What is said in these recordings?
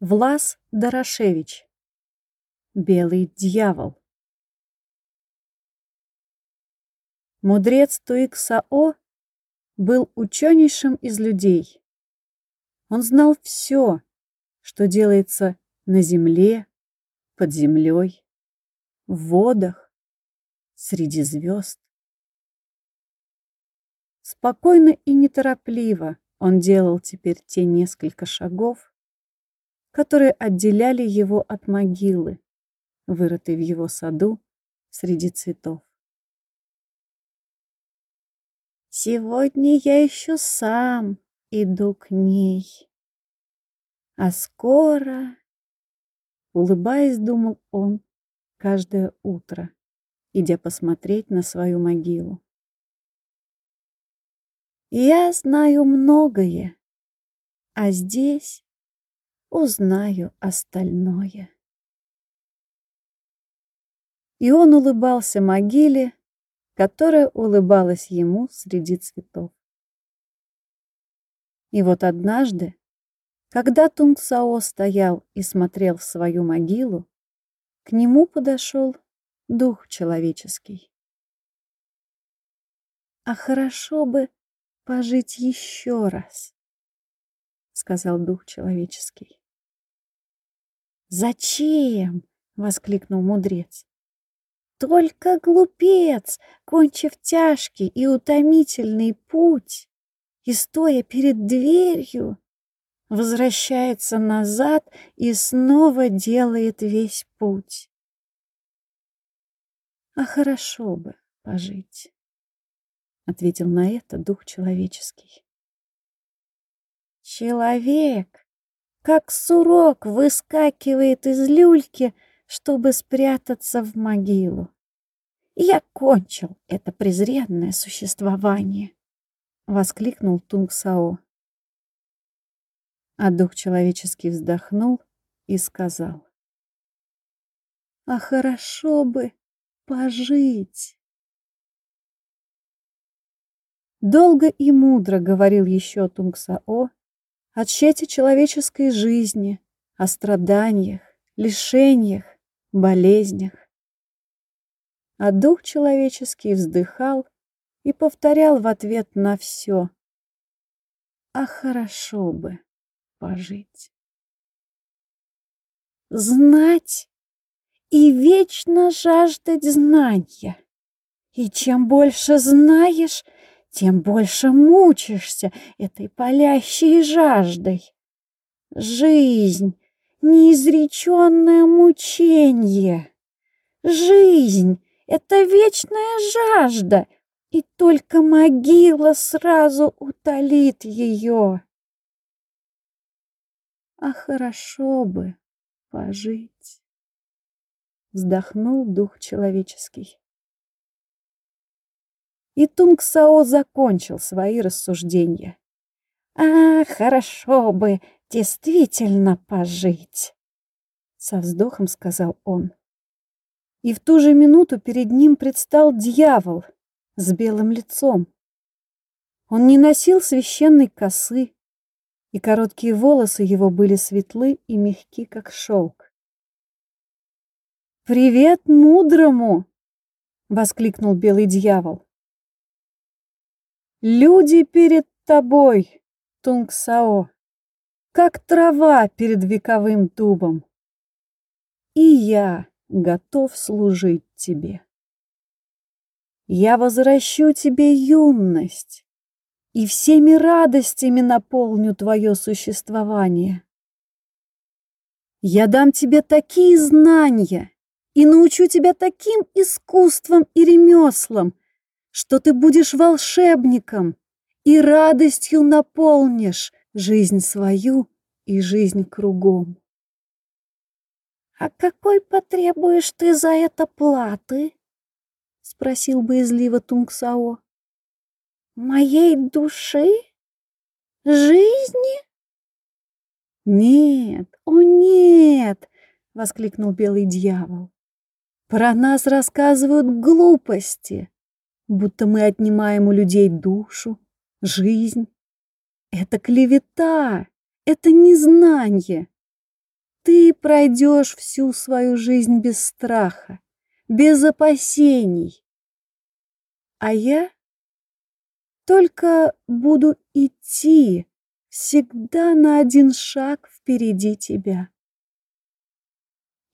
Влас Дорошевич. Белый дьявол. Мудрец Туиксао был ученейшим из людей. Он знал все, что делается на земле, под землей, в водах, среди звезд. Спокойно и неторопливо он делал теперь те несколько шагов, которые отделяли его от могилы, вырытой в его саду среди цветов. Сегодня я еще сам иду к ней. А скоро, улыбаясь, думал он каждое утро, идя посмотреть на свою могилу. Я знаю многое, а здесь узнаю остальное. И он улыбался могиле, которая улыбалась ему среди цветов. И вот однажды, когда Тунгсао стоял и смотрел в свою могилу, к нему подошел дух человеческий. А хорошо бы пожить еще раз, сказал дух человеческий. «Зачем?» — воскликнул мудрец. «Только глупец, кончив тяжкий и утомительный путь, и, стоя перед дверью, возвращается назад и снова делает весь путь. А хорошо бы пожить, — ответил на это дух человеческий. Человек как сурок выскакивает из люльки, чтобы спрятаться в могилу. Я кончил это презренное существование, воскликнул Тунгсао. А дух человеческий вздохнул и сказал: А хорошо бы пожить. Долго и мудро говорил еще Тунгсао, о тщете человеческой жизни, о страданиях, лишениях, болезнях. А дух человеческий вздыхал и повторял в ответ на все. А хорошо бы пожить. Знать и вечно жаждать знания. И чем больше знаешь, тем больше мучишься этой палящей жаждой. Жизнь — неизреченное мучение. Жизнь — это вечная жажда, и только могила сразу утолит ее. А хорошо бы пожить, вздохнул дух человеческий. И Тунгсао закончил свои рассуждения. «А, хорошо бы действительно пожить!» Со вздохом сказал он. И в ту же минуту перед ним предстал дьявол с белым лицом. Он не носил священной косы, и короткие волосы его были светлы и мягки, как шелк. «Привет мудрому!» — воскликнул белый дьявол. Люди перед тобой, Тунгсао, как трава перед вековым дубом. И я готов служить тебе. Я возвращу тебе юность и всеми радостями наполню твое существование. Я дам тебе такие знания и научу тебя таким искусствам и ремеслам, что ты будешь волшебником и радостью наполнишь жизнь свою и жизнь кругом. «А какой потребуешь ты за это платы?» — спросил боязливо Тунгсао. «Моей души? Жизни?» «Нет, о нет!» — воскликнул белый дьявол. «Про нас рассказывают глупости будто мы отнимаем у людей душу, жизнь. Это клевета, это незнание. ты пройдешь всю свою жизнь без страха, без опасений. А я только буду идти всегда на один шаг впереди тебя.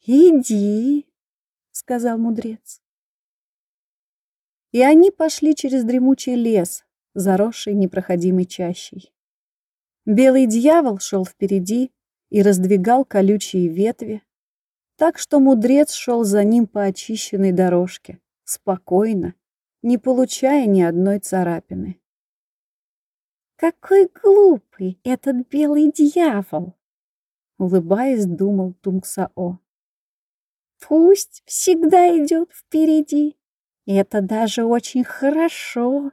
«Иди», — сказал мудрец. И они пошли через дремучий лес, заросший непроходимой чащей. Белый дьявол шел впереди и раздвигал колючие ветви, так что мудрец шел за ним по очищенной дорожке, спокойно, не получая ни одной царапины. «Какой глупый этот белый дьявол!» Улыбаясь, думал Тунгсао. «Пусть всегда идет впереди. Это даже очень хорошо,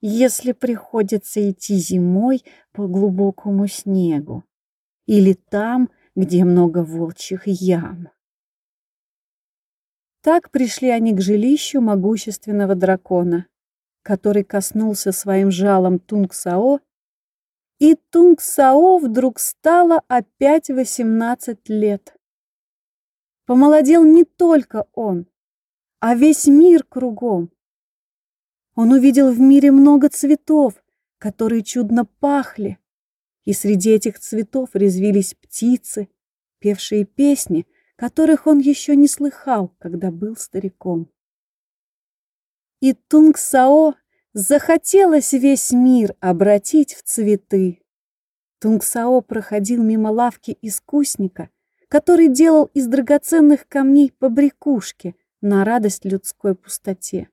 если приходится идти зимой по глубокому снегу или там, где много волчьих ям». Так пришли они к жилищу могущественного дракона, который коснулся своим жалом Тунг-Сао, и Тунг-Сао вдруг стало опять восемнадцать лет. Помолодел не только он, а весь мир кругом. Он увидел в мире много цветов, которые чудно пахли, и среди этих цветов резвились птицы, певшие песни, которых он еще не слыхал, когда был стариком. И Тунг-Сао захотелось весь мир обратить в цветы. Тунг-Сао проходил мимо лавки искусника, который делал из драгоценных камней побрякушки на радость людской пустоте.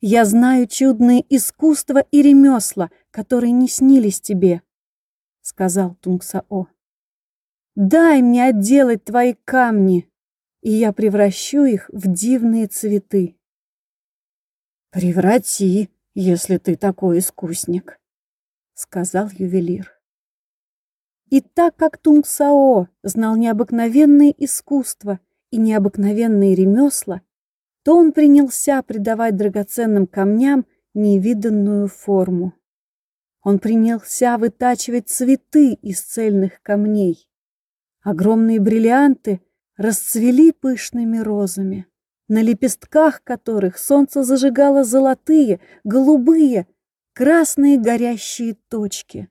«Я знаю чудные искусства и ремесла, которые не снились тебе», — сказал Тунг-Сао. Дай мне отделать твои камни, и я превращу их в дивные цветы. Преврати, если ты такой искусник, сказал ювелир. И так как Тунг-Сао знал необыкновенные искусства и необыкновенные ремесла, то он принялся придавать драгоценным камням невиданную форму. Он принялся вытачивать цветы из цельных камней. Огромные бриллианты расцвели пышными розами, на лепестках которых солнце зажигало золотые, голубые, красные горящие точки.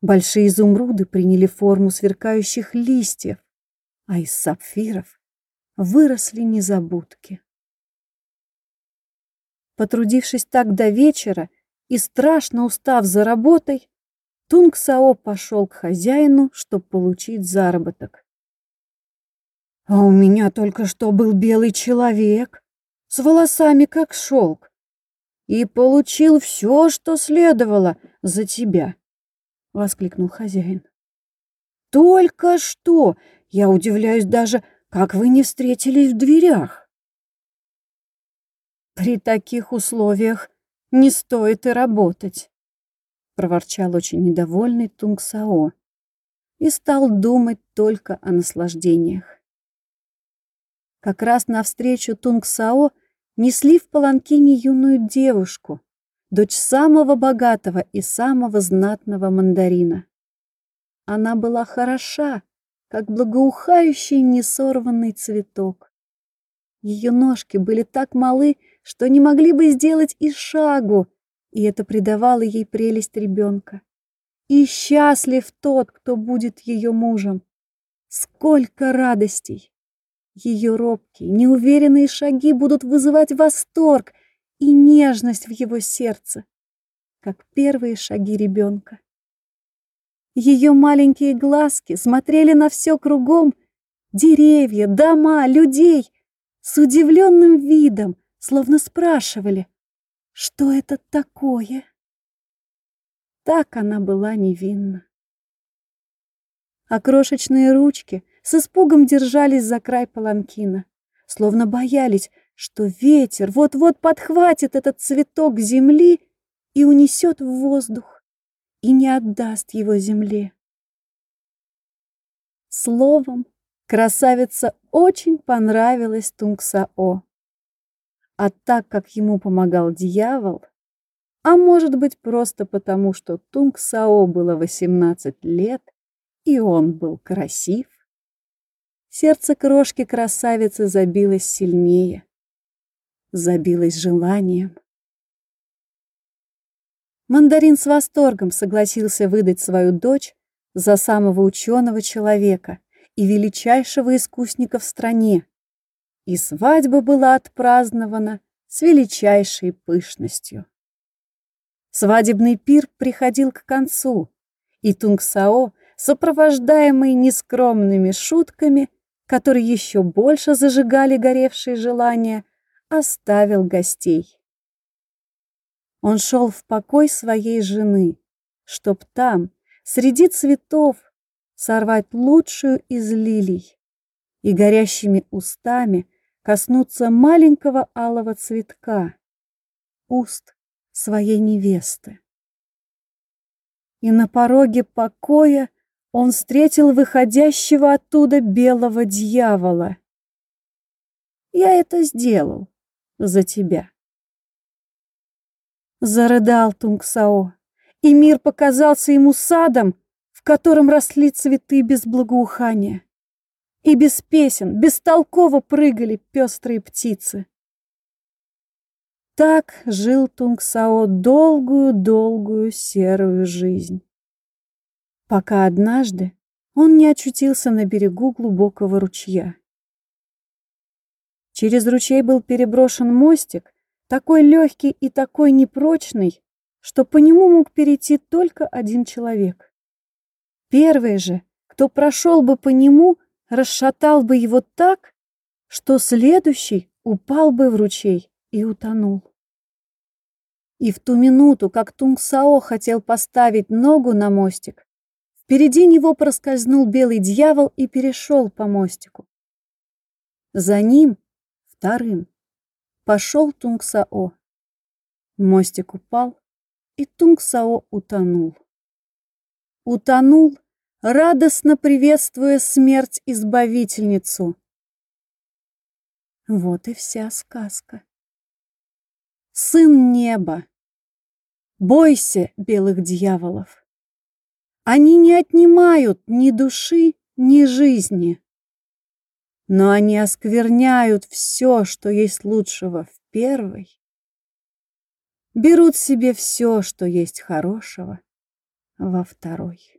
Большие изумруды приняли форму сверкающих листьев, а из сапфиров выросли незабудки. Потрудившись так до вечера и страшно устав за работой, Тунг Сао пошел к хозяину, чтобы получить заработок. А у меня только что был белый человек с волосами как шелк и получил все, что следовало за тебя, — воскликнул хозяин. Только что! Я удивляюсь даже, как вы не встретились в дверях. При таких условиях не стоит и работать проворчал очень недовольный Тунгсао и стал думать только о наслаждениях. Как раз навстречу Тунгсао несли в паланкине юную девушку, дочь самого богатого и самого знатного мандарина. Она была хороша, как благоухающий несорванный цветок. Ее ножки были так малы, что не могли бы сделать и шагу, и это придавало ей прелесть ребенка. И счастлив тот, кто будет ее мужем. Сколько радостей! Ее робкие, неуверенные шаги будут вызывать восторг и нежность в его сердце, как первые шаги ребенка. Ее маленькие глазки смотрели на все кругом, деревья, дома, людей, с удивленным видом, словно спрашивали — что это такое? Так она была невинна. А крошечные ручки с испугом держались за край паланкина, словно боялись, что ветер вот-вот подхватит этот цветок земли и унесет в воздух, и не отдаст его земле. Словом, красавица очень понравилась Тунгсао. А так как ему помогал дьявол, а может быть просто потому, что Тунг Сао было 18 лет, и он был красив. Сердце крошки-красавицы забилось сильнее, забилось желанием. Мандарин с восторгом согласился выдать свою дочь за самого ученого человека и величайшего искусника в стране, и свадьба была отпразднована с величайшей пышностью. Свадебный пир приходил к концу, и Тунгсао, сопровождаемый нескромными шутками, которые еще больше зажигали горевшие желания, оставил гостей. Он шел в покой своей жены, чтоб там, среди цветов, сорвать лучшую из лилий и горящими устами коснуться маленького алого цветка, уст своей невесты. И на пороге покоя он встретил выходящего оттуда белого дьявола. «Я это сделал за тебя». Зарыдал Тунгсао, и мир показался ему садом, в котором росли цветы без благоухания. И без песен, бестолково прыгали пестрые птицы. Так жил Тунгсао долгую-долгую серую жизнь. Пока однажды он не очутился на берегу глубокого ручья. Через ручей был переброшен мостик, такой легкий и такой непрочный, что по нему мог перейти только один человек. Первый же, кто прошел бы по нему, расшатал бы его так, что следующий упал бы в ручей и утонул. И в ту минуту, как Тунгсао хотел поставить ногу на мостик, впереди него проскользнул белый дьявол и перешел по мостику. За ним, вторым, пошел Тунгсао. Мостик упал, и Тунгсао утонул. Утонул, радостно приветствуя смерть-избавительницу. Вот и вся сказка сын неба. Бойся белых дьяволов. Они не отнимают ни души, ни жизни. Но они оскверняют все, что есть лучшего в первой. Берут себе все, что есть хорошего во второй.